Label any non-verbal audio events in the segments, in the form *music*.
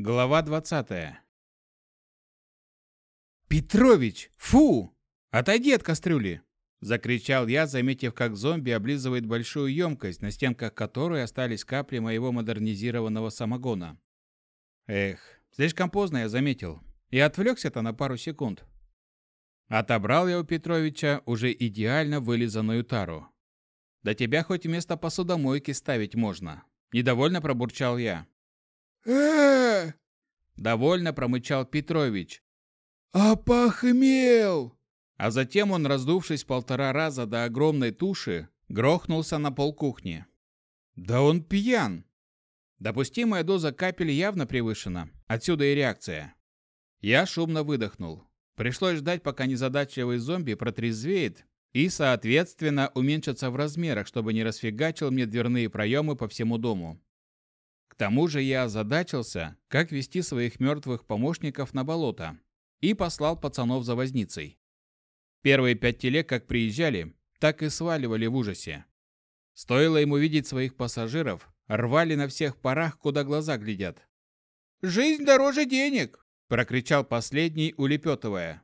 Глава 20. «Петрович! Фу! Отойди от кастрюли!» Закричал я, заметив, как зомби облизывает большую емкость, на стенках которой остались капли моего модернизированного самогона. Эх, слишком поздно я заметил. И отвлекся-то на пару секунд. Отобрал я у Петровича уже идеально вылизанную тару. Да тебя хоть вместо посудомойки ставить можно. Недовольно пробурчал я Довольно промычал Петрович. «Опохмел!» А затем он, раздувшись полтора раза до огромной туши, грохнулся на пол кухни. «Да он пьян!» Допустимая доза капель явно превышена. Отсюда и реакция. Я шумно выдохнул. Пришлось ждать, пока незадачливый зомби протрезвеет и, соответственно, уменьшится в размерах, чтобы не расфигачил мне дверные проемы по всему дому тому же я озадачился, как вести своих мертвых помощников на болото, и послал пацанов за возницей. Первые пять телег как приезжали, так и сваливали в ужасе. Стоило ему видеть своих пассажиров, рвали на всех парах, куда глаза глядят. «Жизнь дороже денег!» – прокричал последний, улепетывая.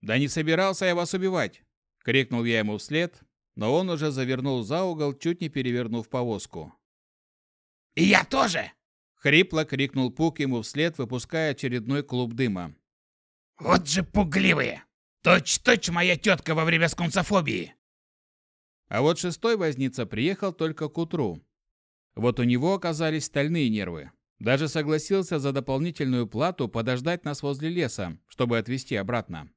«Да не собирался я вас убивать!» – крикнул я ему вслед, но он уже завернул за угол, чуть не перевернув повозку. «И я тоже!» Хрипло крикнул Пук ему вслед, выпуская очередной клуб дыма. «Вот же пугливые! Точь-точь моя тетка во время скунсофобии!» А вот шестой возница приехал только к утру. Вот у него оказались стальные нервы. Даже согласился за дополнительную плату подождать нас возле леса, чтобы отвезти обратно.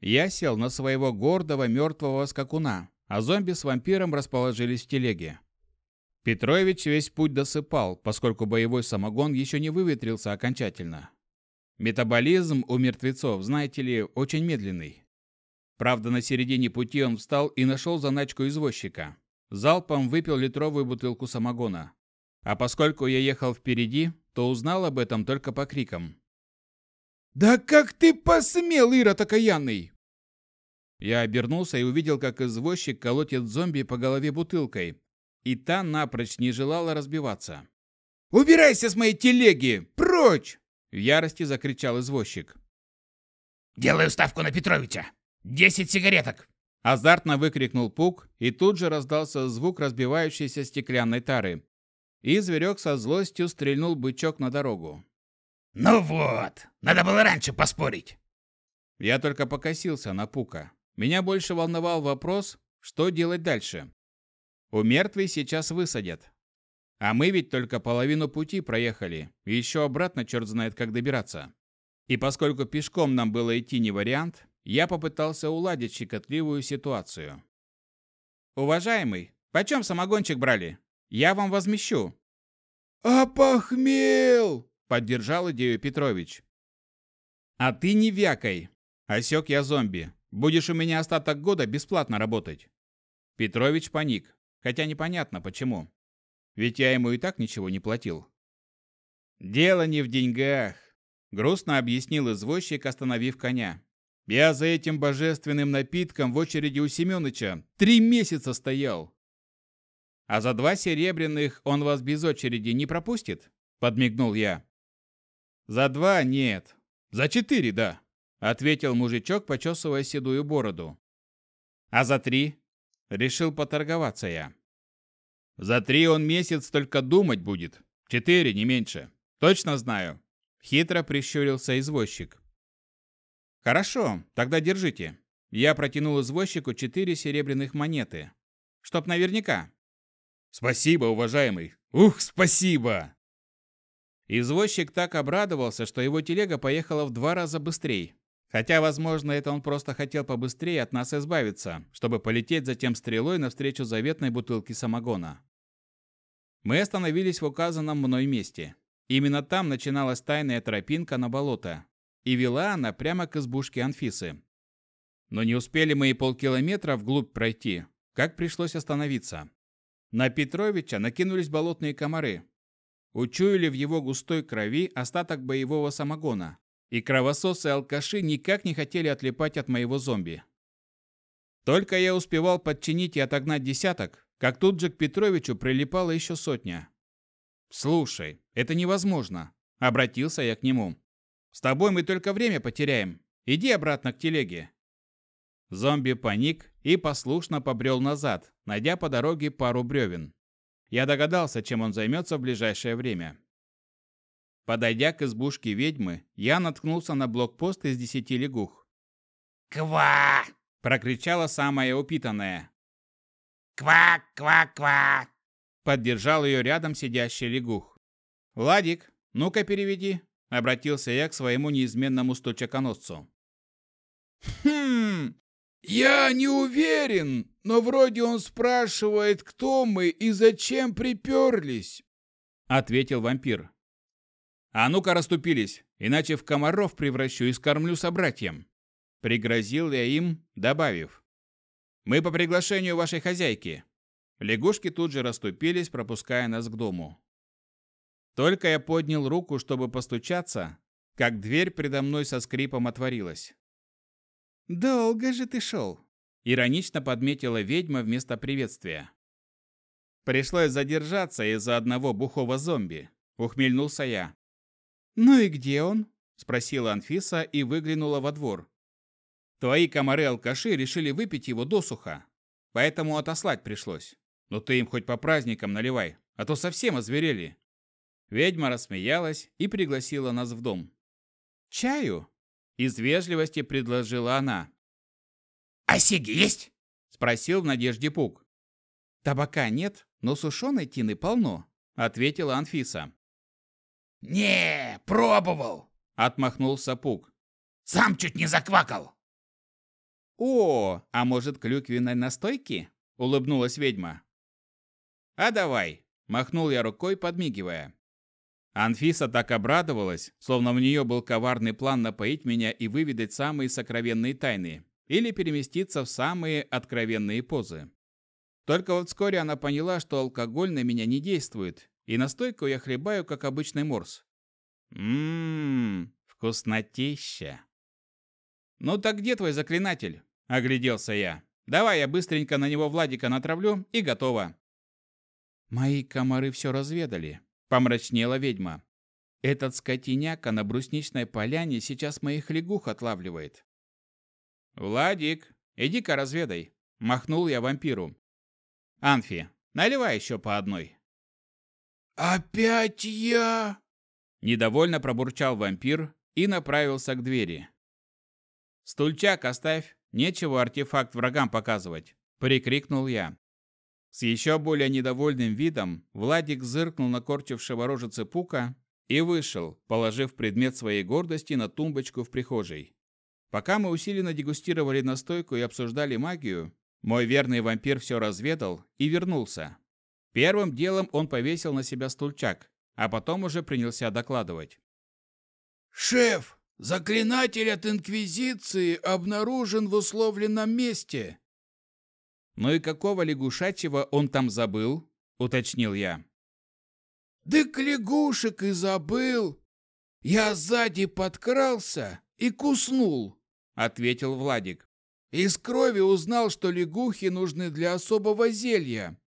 Я сел на своего гордого мертвого скакуна, а зомби с вампиром расположились в телеге. Петрович весь путь досыпал, поскольку боевой самогон еще не выветрился окончательно. Метаболизм у мертвецов, знаете ли, очень медленный. Правда, на середине пути он встал и нашел заначку извозчика. Залпом выпил литровую бутылку самогона. А поскольку я ехал впереди, то узнал об этом только по крикам. «Да как ты посмел, Ира окаянный!» Я обернулся и увидел, как извозчик колотит зомби по голове бутылкой, и та напрочь не желала разбиваться. «Убирайся с моей телеги! Прочь!» В ярости закричал извозчик. «Делаю ставку на Петровича! Десять сигареток!» Азартно выкрикнул Пук, и тут же раздался звук разбивающейся стеклянной тары. И зверек со злостью стрельнул бычок на дорогу. «Ну вот! Надо было раньше поспорить!» Я только покосился на Пука. Меня больше волновал вопрос, что делать дальше. У мертвей сейчас высадят. А мы ведь только половину пути проехали, и еще обратно черт знает как добираться. И поскольку пешком нам было идти не вариант, я попытался уладить щекотливую ситуацию. «Уважаемый, почем самогончик брали? Я вам возмещу». «Опохмел!» – поддержал идею Петрович. «А ты не вякай!» – осек я зомби. «Будешь у меня остаток года бесплатно работать». Петрович паник хотя непонятно почему. Ведь я ему и так ничего не платил. «Дело не в деньгах», — грустно объяснил извозчик, остановив коня. «Я за этим божественным напитком в очереди у Семёныча три месяца стоял». «А за два серебряных он вас без очереди не пропустит?» — подмигнул я. «За два нет. За четыре, да», — ответил мужичок, почесывая седую бороду. «А за три?» Решил поторговаться я. За три он месяц только думать будет. Четыре, не меньше. Точно знаю. Хитро прищурился извозчик. Хорошо, тогда держите. Я протянул извозчику четыре серебряных монеты. Чтоб наверняка. Спасибо, уважаемый. Ух, спасибо! Извозчик так обрадовался, что его телега поехала в два раза быстрее. Хотя, возможно, это он просто хотел побыстрее от нас избавиться, чтобы полететь затем стрелой навстречу заветной бутылке самогона. Мы остановились в указанном мной месте. Именно там начиналась тайная тропинка на болото, и вела она прямо к избушке Анфисы. Но не успели мы и полкилометра вглубь пройти, как пришлось остановиться. На Петровича накинулись болотные комары. Учуяли в его густой крови остаток боевого самогона, и кровососы-алкаши никак не хотели отлипать от моего зомби. Только я успевал подчинить и отогнать десяток, как тут же к Петровичу прилипала еще сотня. «Слушай, это невозможно», Обратился я к нему. «С тобой мы только время потеряем. Иди обратно к телеге». Зомби паник и послушно побрел назад, найдя по дороге пару бревен. Я догадался, чем он займется в ближайшее время. Подойдя к избушке ведьмы, я наткнулся на блокпост из десяти лягух. «Ква!» – прокричала самая упитанная. «Ква-ква-ква!» – поддержал ее рядом сидящий лягух. «Владик, ну-ка переведи», – обратился я к своему неизменному стучаконосцу. «Хм, я не уверен, но вроде он спрашивает, кто мы и зачем приперлись», – ответил вампир. «А ну-ка расступились, иначе в комаров превращу и скормлю собратьям!» Пригрозил я им, добавив. «Мы по приглашению вашей хозяйки». Лягушки тут же расступились, пропуская нас к дому. Только я поднял руку, чтобы постучаться, как дверь предо мной со скрипом отворилась. «Долго же ты шел?» – иронично подметила ведьма вместо приветствия. «Пришлось задержаться из-за одного бухого зомби», – ухмельнулся я. «Ну и где он?» – спросила Анфиса и выглянула во двор. «Твои комары-алкаши решили выпить его досуха, поэтому отослать пришлось. Но ты им хоть по праздникам наливай, а то совсем озверели». Ведьма рассмеялась и пригласила нас в дом. «Чаю?» – из вежливости предложила она. «А сиги есть?» – спросил в надежде Пук. «Табака нет, но сушеной тины полно», – ответила Анфиса. «Не, пробовал!» – отмахнулся Пук. «Сам чуть не заквакал!» «О, а может, клюквенной настойки?» – улыбнулась ведьма. «А давай!» – махнул я рукой, подмигивая. Анфиса так обрадовалась, словно в нее был коварный план напоить меня и выведать самые сокровенные тайны, или переместиться в самые откровенные позы. Только вот вскоре она поняла, что алкоголь на меня не действует, и настойку я хлебаю, как обычный морс. Ммм, вкуснотища. «Ну так где твой заклинатель?» – огляделся я. «Давай я быстренько на него Владика натравлю, и готово». «Мои комары все разведали», – помрачнела ведьма. «Этот скотиняка на брусничной поляне сейчас моих лягух отлавливает». «Владик, иди-ка разведай», – махнул я вампиру. «Анфи, наливай еще по одной». «Опять я?» Недовольно пробурчал вампир и направился к двери. «Стульчак оставь, нечего артефакт врагам показывать!» – прикрикнул я. С еще более недовольным видом Владик зыркнул на корчившего рожицы Пука и вышел, положив предмет своей гордости на тумбочку в прихожей. Пока мы усиленно дегустировали настойку и обсуждали магию, мой верный вампир все разведал и вернулся, Первым делом он повесил на себя стульчак, а потом уже принялся докладывать. «Шеф, заклинатель от Инквизиции обнаружен в условленном месте!» «Ну и какого лягушачьего он там забыл?» – уточнил я. «Дык лягушек и забыл! Я сзади подкрался и куснул!» – ответил Владик. «Из крови узнал, что лягухи нужны для особого зелья.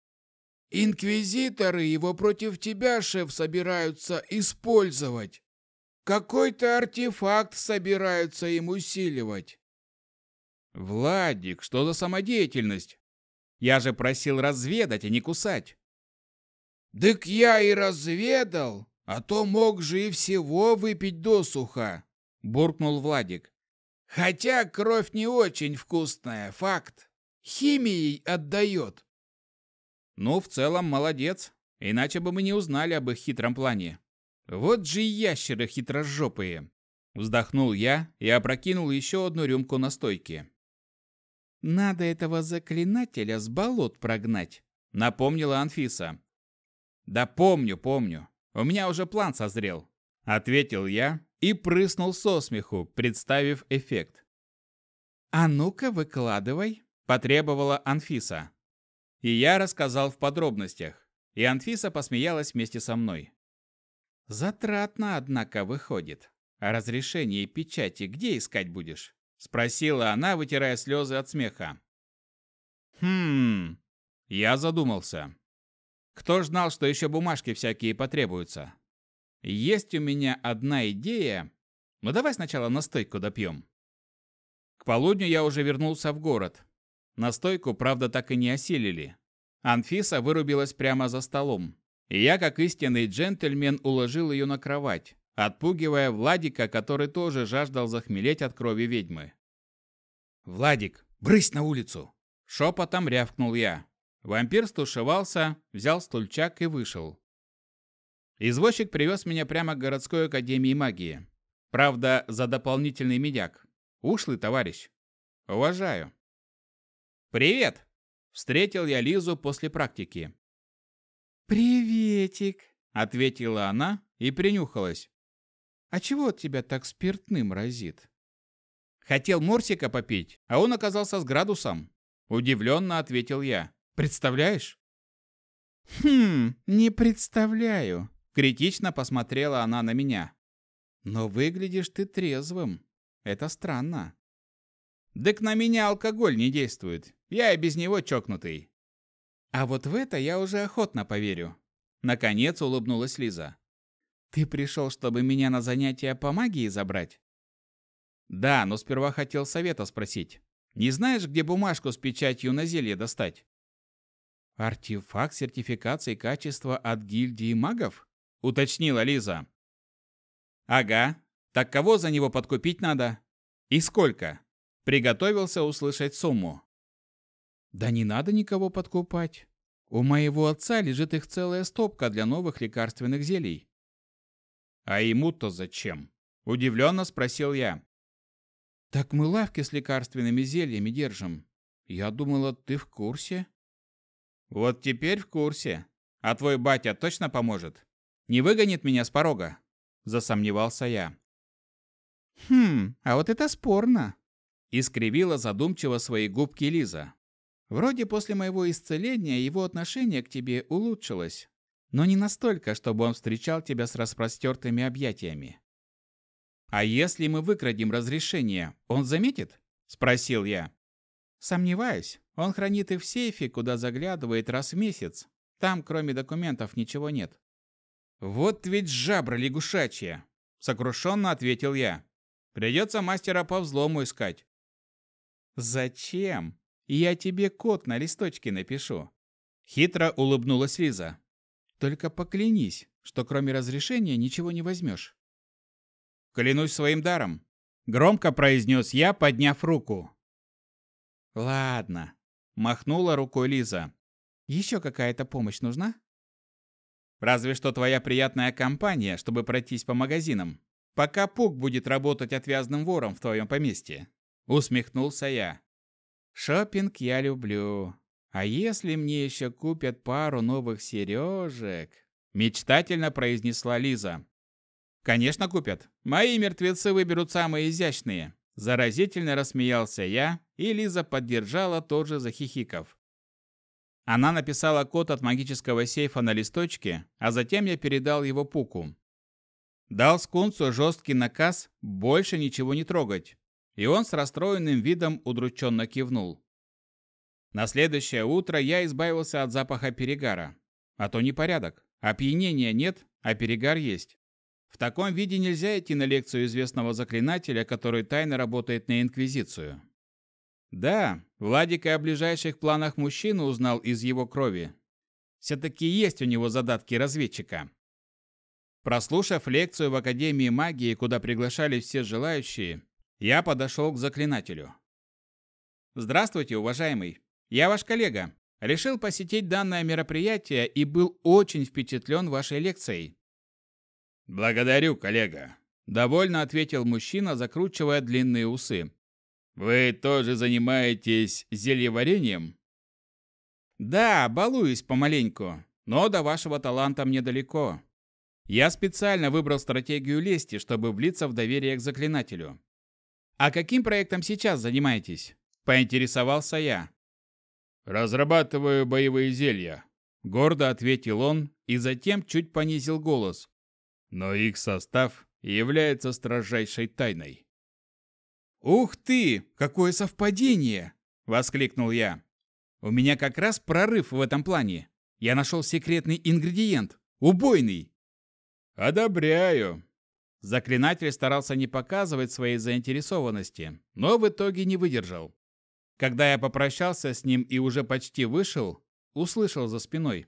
Инквизиторы его против тебя, шеф, собираются использовать. Какой-то артефакт собираются им усиливать. Владик, что за самодеятельность? Я же просил разведать, а не кусать. Дык я и разведал, а то мог же и всего выпить досуха, буркнул Владик. Хотя кровь не очень вкусная, факт. Химией отдает. Ну, в целом, молодец. Иначе бы мы не узнали об их хитром плане. Вот же ящеры хитрожопые. Вздохнул я и опрокинул еще одну рюмку настойки. «Надо этого заклинателя с болот прогнать», — напомнила Анфиса. «Да помню, помню. У меня уже план созрел», — ответил я и прыснул со смеху, представив эффект. «А ну-ка, выкладывай», — потребовала Анфиса. И я рассказал в подробностях, и Анфиса посмеялась вместе со мной. «Затратно, однако, выходит. А разрешение печати где искать будешь?» Спросила она, вытирая слезы от смеха. «Хм...» Я задумался. Кто ж знал, что еще бумажки всякие потребуются? Есть у меня одна идея. Но давай сначала настойку допьем. К полудню я уже вернулся в город. Настойку, правда, так и не осилили. Анфиса вырубилась прямо за столом. И я, как истинный джентльмен, уложил ее на кровать, отпугивая Владика, который тоже жаждал захмелеть от крови ведьмы. «Владик, брысь на улицу!» Шепотом рявкнул я. Вампир стушевался, взял стульчак и вышел. Извозчик привез меня прямо к городской академии магии. Правда, за дополнительный медяк. Ушлый товарищ. Уважаю. «Привет!» Встретил я Лизу после практики. «Приветик!» — ответила она и принюхалась. «А чего от тебя так спиртным разит?» Хотел морсика попить, а он оказался с градусом. Удивленно ответил я. Представляешь? «Хм, не представляю», — критично посмотрела она на меня. «Но выглядишь ты трезвым. Это странно». «Дык на меня алкоголь не действует. Я и без него чокнутый». «А вот в это я уже охотно поверю». Наконец улыбнулась Лиза. «Ты пришел, чтобы меня на занятия по магии забрать?» «Да, но сперва хотел совета спросить. Не знаешь, где бумажку с печатью на зелье достать?» «Артефакт сертификации качества от гильдии магов?» — уточнила Лиза. «Ага. Так кого за него подкупить надо? И сколько?» Приготовился услышать сумму. «Да не надо никого подкупать. У моего отца лежит их целая стопка для новых лекарственных зелий». «А ему-то зачем?» – удивленно спросил я. «Так мы лавки с лекарственными зельями держим. Я думала, ты в курсе?» «Вот теперь в курсе. А твой батя точно поможет? Не выгонит меня с порога?» – засомневался я. «Хм, а вот это спорно!» – искривила задумчиво свои губки Лиза. «Вроде после моего исцеления его отношение к тебе улучшилось, но не настолько, чтобы он встречал тебя с распростертыми объятиями. «А если мы выкрадем разрешение, он заметит?» – спросил я. «Сомневаюсь. Он хранит их в сейфе, куда заглядывает раз в месяц. Там, кроме документов, ничего нет». «Вот ведь жабра лягушачья!» – сокрушенно ответил я. «Придется мастера по взлому искать». «Зачем? Я тебе код на листочке напишу». Хитро улыбнулась Лиза. «Только поклянись, что кроме разрешения ничего не возьмешь». Клянусь своим даром, громко произнес я, подняв руку. Ладно, махнула рукой Лиза. Еще какая-то помощь нужна? Разве что твоя приятная компания, чтобы пройтись по магазинам, пока Пук будет работать отвязным вором в твоем поместье. Усмехнулся я. Шопинг я люблю. А если мне еще купят пару новых сережек? Мечтательно произнесла Лиза. Конечно, купят. Мои мертвецы выберут самые изящные. Заразительно рассмеялся я, и Лиза поддержала, тоже захихиков. Она написала код от магического сейфа на листочке, а затем я передал его Пуку. Дал скунцу жесткий наказ больше ничего не трогать, и он с расстроенным видом удрученно кивнул. На следующее утро я избавился от запаха перегара. А то непорядок. Опьянения нет, а перегар есть. В таком виде нельзя идти на лекцию известного заклинателя, который тайно работает на Инквизицию. Да, Владик и о ближайших планах мужчины узнал из его крови. Все-таки есть у него задатки разведчика. Прослушав лекцию в Академии магии, куда приглашали все желающие, я подошел к заклинателю. «Здравствуйте, уважаемый. Я ваш коллега. Решил посетить данное мероприятие и был очень впечатлен вашей лекцией. «Благодарю, коллега», – довольно ответил мужчина, закручивая длинные усы. «Вы тоже занимаетесь зельеварением?» «Да, балуюсь помаленьку, но до вашего таланта мне далеко. Я специально выбрал стратегию лести, чтобы влиться в доверие к заклинателю. А каким проектом сейчас занимаетесь?» – поинтересовался я. «Разрабатываю боевые зелья», – гордо ответил он и затем чуть понизил голос, но их состав является строжайшей тайной. «Ух ты! Какое совпадение!» – воскликнул я. «У меня как раз прорыв в этом плане. Я нашел секретный ингредиент. Убойный!» Одобряю. Заклинатель старался не показывать своей заинтересованности, но в итоге не выдержал. Когда я попрощался с ним и уже почти вышел, услышал за спиной.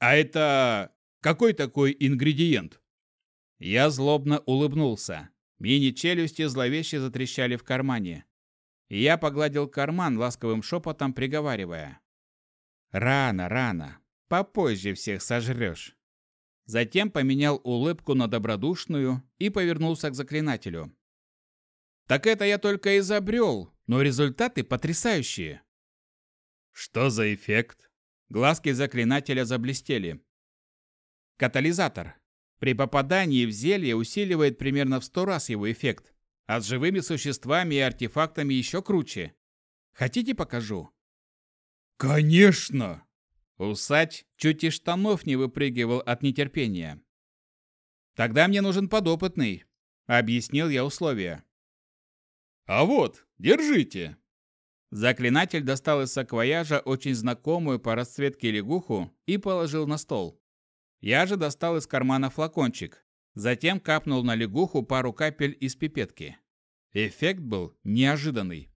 «А это какой такой ингредиент?» Я злобно улыбнулся. Мини-челюсти зловеще затрещали в кармане. И я погладил карман ласковым шепотом, приговаривая. «Рано, рано. Попозже всех сожрешь». Затем поменял улыбку на добродушную и повернулся к заклинателю. «Так это я только изобрел, но результаты потрясающие». «Что за эффект?» Глазки заклинателя заблестели. Катализатор. При попадании в зелье усиливает примерно в сто раз его эффект, а с живыми существами и артефактами еще круче. Хотите покажу? Конечно! Усач чуть из штанов не выпрыгивал от нетерпения. Тогда мне нужен подопытный, объяснил я условия. А вот, держите. Заклинатель достал из саквояжа очень знакомую по расцветке лягуху и положил на стол. Я же достал из кармана флакончик, затем капнул на лягуху пару капель из пипетки. Эффект был неожиданный.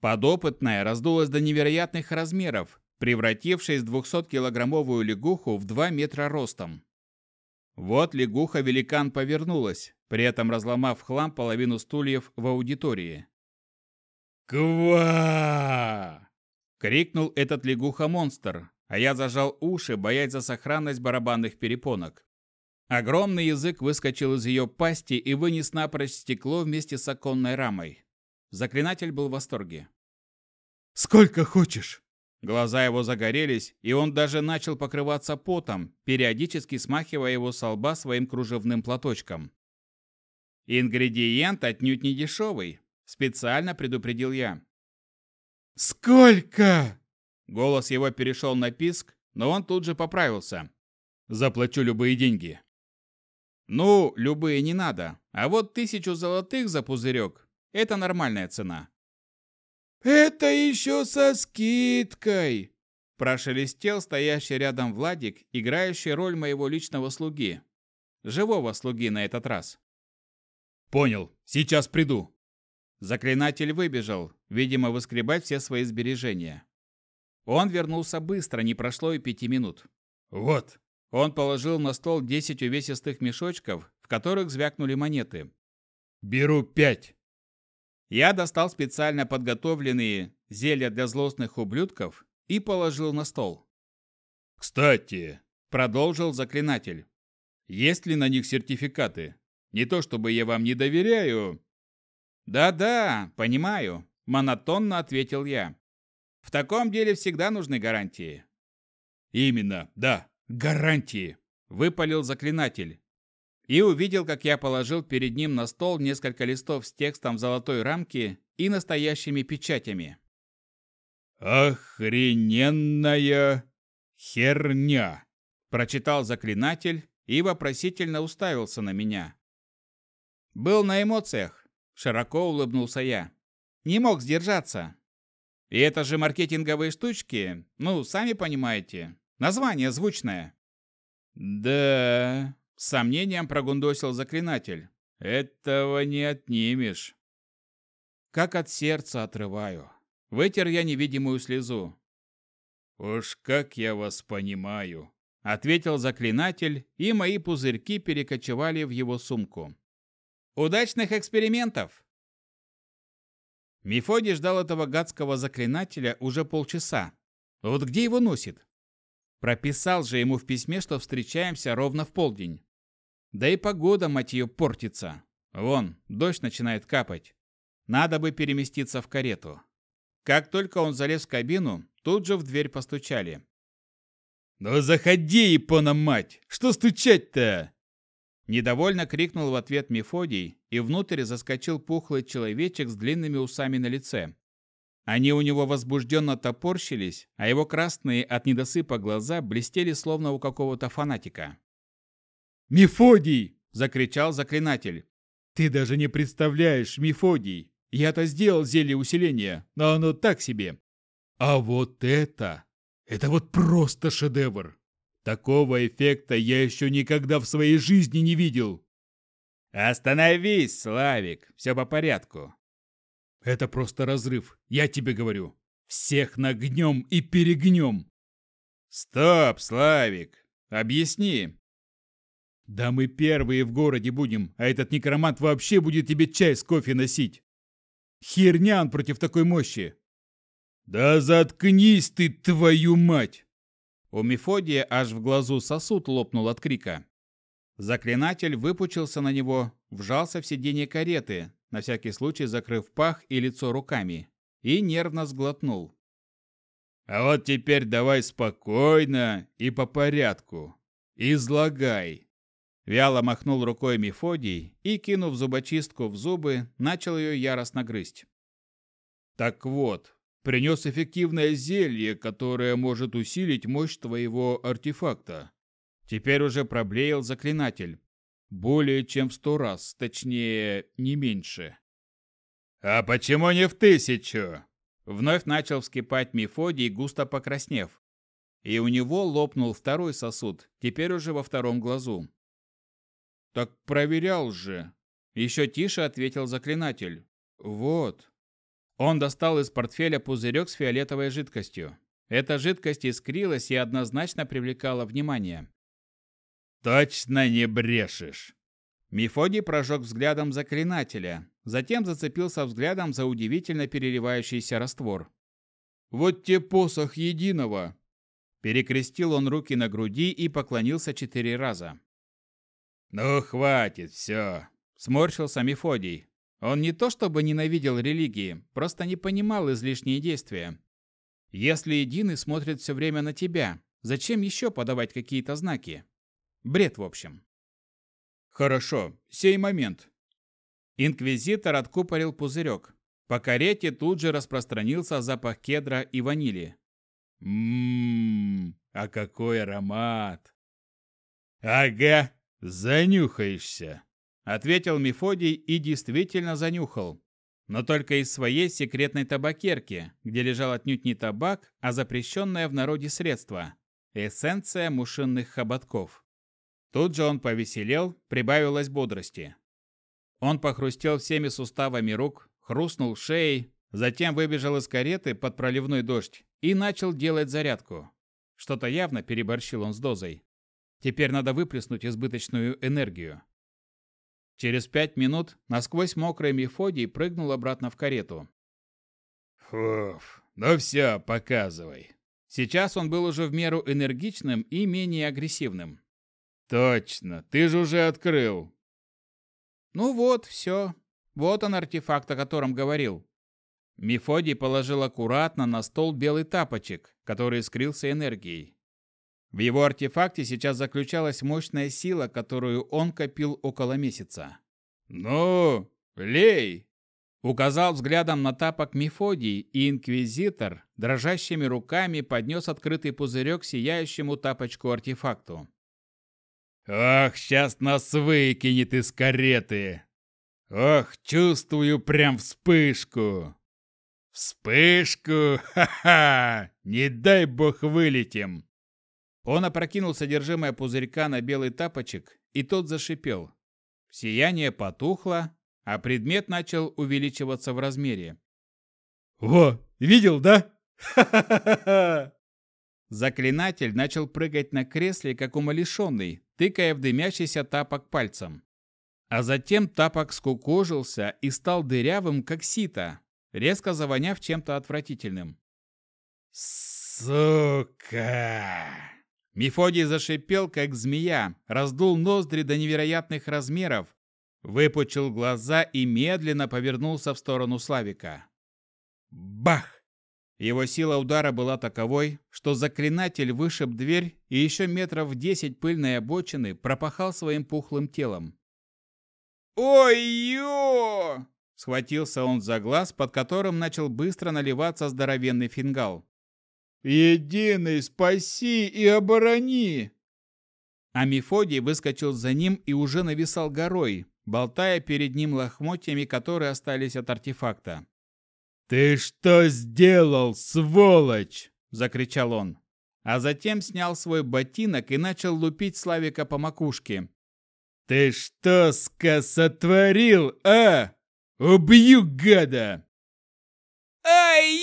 Подопытная раздулась до невероятных размеров, превратившись в 200-килограммовую лягуху в 2 метра ростом. Вот лягуха-великан повернулась, при этом разломав хлам половину стульев в аудитории. «Ква!» — крикнул этот лягуха-монстр, а я зажал уши, боясь за сохранность барабанных перепонок. Огромный язык выскочил из ее пасти и вынес напрочь стекло вместе с оконной рамой. Заклинатель был в восторге. «Сколько хочешь!» Глаза его загорелись, и он даже начал покрываться потом, периодически смахивая его со лба своим кружевным платочком. «Ингредиент отнюдь не дешевый», – специально предупредил я. «Сколько?» Голос его перешел на писк, но он тут же поправился. «Заплачу любые деньги». «Ну, любые не надо, а вот тысячу золотых за пузырек – это нормальная цена». «Это еще со скидкой!» Прошелестел стоящий рядом Владик, играющий роль моего личного слуги. Живого слуги на этот раз. «Понял, сейчас приду». Заклинатель выбежал, видимо, выскребать все свои сбережения. Он вернулся быстро, не прошло и пяти минут. «Вот». Он положил на стол десять увесистых мешочков, в которых звякнули монеты. «Беру пять». Я достал специально подготовленные зелья для злостных ублюдков и положил на стол. «Кстати», — продолжил заклинатель, — «есть ли на них сертификаты? Не то чтобы я вам не доверяю». «Да-да, понимаю», — монотонно ответил я. В таком деле всегда нужны гарантии. Именно, да, гарантии, выпалил заклинатель. И увидел, как я положил перед ним на стол несколько листов с текстом в золотой рамке и настоящими печатями. Охрененная херня, прочитал заклинатель и вопросительно уставился на меня. Был на эмоциях, широко улыбнулся я. Не мог сдержаться. И это же маркетинговые штучки, ну, сами понимаете. Название звучное. Да, с сомнением прогундосил заклинатель. Этого не отнимешь. Как от сердца отрываю. Вытер я невидимую слезу. Уж как я вас понимаю, ответил заклинатель, и мои пузырьки перекочевали в его сумку. Удачных экспериментов! Мефодий ждал этого гадского заклинателя уже полчаса. Вот где его носит? Прописал же ему в письме, что встречаемся ровно в полдень. Да и погода, мать ее, портится. Вон, дождь начинает капать. Надо бы переместиться в карету. Как только он залез в кабину, тут же в дверь постучали. «Ну заходи, Япона мать! Что стучать-то?» Недовольно крикнул в ответ Мефодий, и внутрь заскочил пухлый человечек с длинными усами на лице. Они у него возбужденно топорщились, а его красные от недосыпа глаза блестели словно у какого-то фанатика. «Мефодий!» – закричал заклинатель. «Ты даже не представляешь, Мефодий! Я-то сделал зелье усиления, но оно так себе. А вот это! Это вот просто шедевр! Такого эффекта я еще никогда в своей жизни не видел. Остановись, Славик, все по порядку. Это просто разрыв, я тебе говорю. Всех нагнем и перегнем. Стоп, Славик, объясни. Да мы первые в городе будем, а этот некромант вообще будет тебе чай с кофе носить. Херня он против такой мощи. Да заткнись ты, твою мать! У Мефодия аж в глазу сосуд лопнул от крика. Заклинатель выпучился на него, вжался в сиденье кареты, на всякий случай закрыв пах и лицо руками, и нервно сглотнул. «А вот теперь давай спокойно и по порядку. Излагай!» Вяло махнул рукой Мефодий и, кинув зубочистку в зубы, начал ее яростно грызть. «Так вот, принес эффективное зелье, которое может усилить мощь твоего артефакта. Теперь уже проблеял заклинатель. Более чем в сто раз, точнее, не меньше. «А почему не в тысячу?» Вновь начал вскипать Мефодий, густо покраснев. И у него лопнул второй сосуд, теперь уже во втором глазу. «Так проверял же!» Еще тише ответил заклинатель. «Вот». Он достал из портфеля пузырек с фиолетовой жидкостью. Эта жидкость искрилась и однозначно привлекала внимание. Точно не брешешь. Мефодий прожег взглядом заклинателя, затем зацепился взглядом за удивительно переливающийся раствор. «Вот те посох единого!» Перекрестил он руки на груди и поклонился четыре раза. «Ну, хватит, все!» – сморщился Мефодий. Он не то чтобы ненавидел религии, просто не понимал излишние действия. Если единый смотрит все время на тебя, зачем еще подавать какие-то знаки? Бред, в общем. Хорошо, сей момент. Инквизитор откупорил пузырек. По карете тут же распространился запах кедра и ванили. Ммм, а какой аромат! Ага, занюхаешься, ответил Мефодий и действительно занюхал. Но только из своей секретной табакерки, где лежал отнюдь не табак, а запрещенное в народе средство – эссенция мушинных хоботков. Тут же он повеселел, прибавилось бодрости. Он похрустел всеми суставами рук, хрустнул шеей, затем выбежал из кареты под проливной дождь и начал делать зарядку. Что-то явно переборщил он с дозой. Теперь надо выплеснуть избыточную энергию. Через пять минут насквозь мокрый Мефодий прыгнул обратно в карету. «Фуф, ну все, показывай». Сейчас он был уже в меру энергичным и менее агрессивным. Точно, ты же уже открыл. Ну вот, все. Вот он артефакт, о котором говорил. Мефодий положил аккуратно на стол белый тапочек, который скрылся энергией. В его артефакте сейчас заключалась мощная сила, которую он копил около месяца. «Ну, лей!» Указал взглядом на тапок Мефодий, и инквизитор дрожащими руками поднес открытый пузырек сияющему тапочку-артефакту. Ох, сейчас нас выкинет из кареты. Ох, чувствую прям вспышку. Вспышку? Ха-ха! Не дай бог вылетим. Он опрокинул содержимое пузырька на белый тапочек, и тот зашипел. Сияние потухло, а предмет начал увеличиваться в размере. «Во, видел, да? Ха-ха-ха!» *laughs* Заклинатель начал прыгать на кресле, как умалишенный, тыкая в дымящийся тапок пальцем. А затем тапок скукожился и стал дырявым, как сито, резко завоняв чем-то отвратительным. «Сука!» Мефодий зашипел, как змея, раздул ноздри до невероятных размеров, выпучил глаза и медленно повернулся в сторону Славика. Бах! Его сила удара была таковой, что заклинатель вышиб дверь и еще метров десять пыльной обочины пропахал своим пухлым телом. «Ой-ё!» – схватился он за глаз, под которым начал быстро наливаться здоровенный фингал. «Единый, спаси и оборони!» А Мефодий выскочил за ним и уже нависал горой, болтая перед ним лохмотьями, которые остались от артефакта. «Ты что сделал, сволочь?» – закричал он. а затем снял свой ботинок и начал лупить Славика по макушке. «Ты что, ска, сотворил, а? Убью, гада!» «Ай-яй-яй!»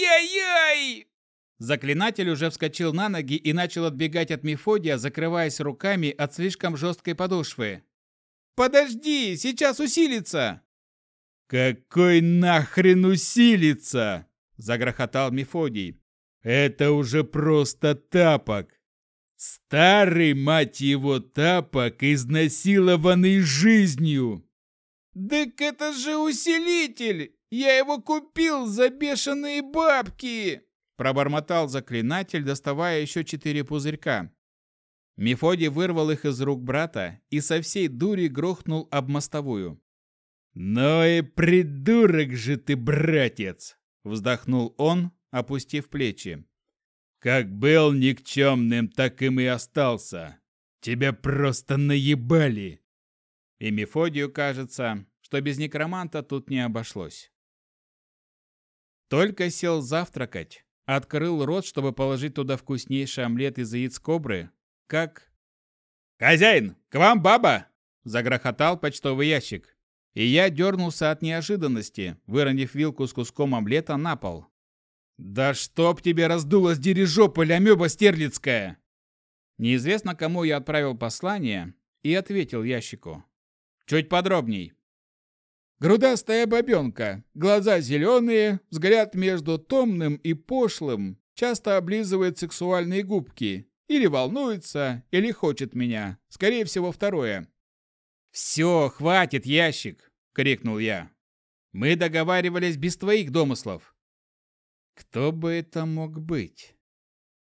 Заклинатель уже вскочил на ноги и начал отбегать от Мефодия, закрываясь руками от слишком жесткой подошвы. «Подожди, сейчас усилится!» «Какой нахрен усилится?» – загрохотал Мефодий. «Это уже просто тапок. Старый, мать его, тапок, изнасилованный жизнью!» «Так это же усилитель! Я его купил за бешеные бабки!» Пробормотал заклинатель, доставая еще четыре пузырька. Мефодий вырвал их из рук брата и со всей дури грохнул об мостовую. «Ну и придурок же ты, братец!» — вздохнул он, опустив плечи. «Как был никчемным, так им и остался. Тебя просто наебали!» И Мефодию кажется, что без некроманта тут не обошлось. Только сел завтракать, открыл рот, чтобы положить туда вкуснейший омлет из яиц кобры, как... «Хозяин, к вам баба!» – загрохотал почтовый ящик. И я дернулся от неожиданности, выронив вилку с куском омлета на пол. «Да чтоб тебе раздулась дирижополь, амеба стерлицкая!» Неизвестно, кому я отправил послание, и ответил ящику. Чуть подробней. Грудастая бабенка, глаза зеленые, взгляд между томным и пошлым, часто облизывает сексуальные губки. Или волнуется, или хочет меня. Скорее всего, второе. «Все, хватит, ящик!» — крикнул я. «Мы договаривались без твоих домыслов». Кто бы это мог быть?